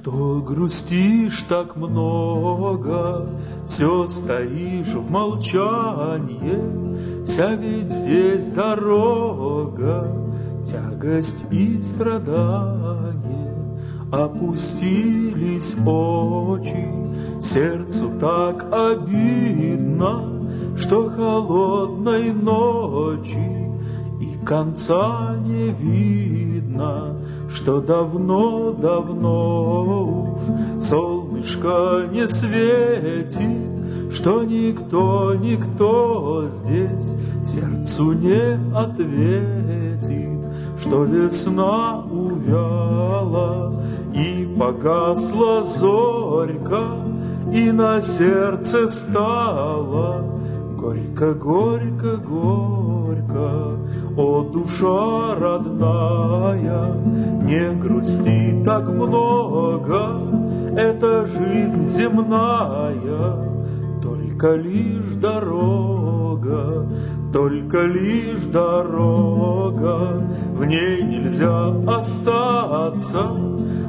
Что грустишь так много, все стоишь в молчании, Вся ведь здесь дорога, тягость и страдание. Опустились очи, сердцу так обидно, Что холодной ночи и конца не видно, Что давно-давно уж солнышко не светит, Что никто, никто здесь сердцу не ответит, Что весна увяла и погасла зорька, И на сердце стало горько, горько, горько. О, душа родная, не грусти так много, Это жизнь земная, только лишь дорога, только лишь дорога, в ней нельзя остаться,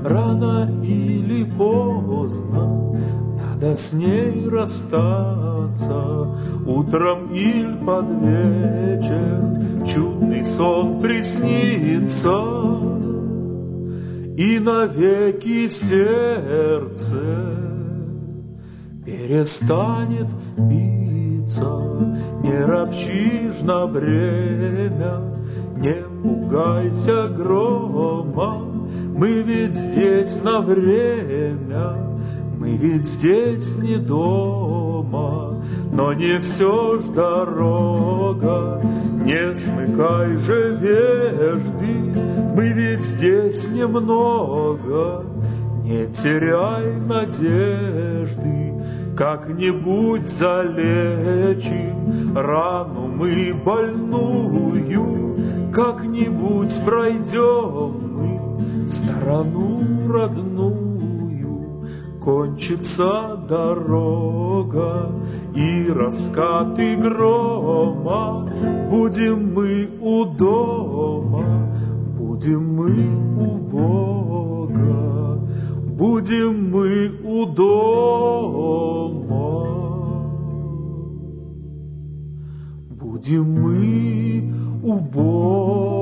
рано или поздно, надо с ней расстаться. Утром или под вечер чудный сон приснится, и навеки сердце перестанет биться. Не ропщишь на бремя, не пугайся грома, мы ведь здесь на время, мы ведь здесь не дома, но не все ж дорога, не смыкай же вежды, мы ведь здесь немного, не теряй надежды, как-нибудь залечим рану мы больную, как-нибудь пройдем мы. Сторону родную. Кончится дорога и раскаты грома, Будем мы у дома, будем мы у Бога, Будем мы у дома. Будем мы у Бога.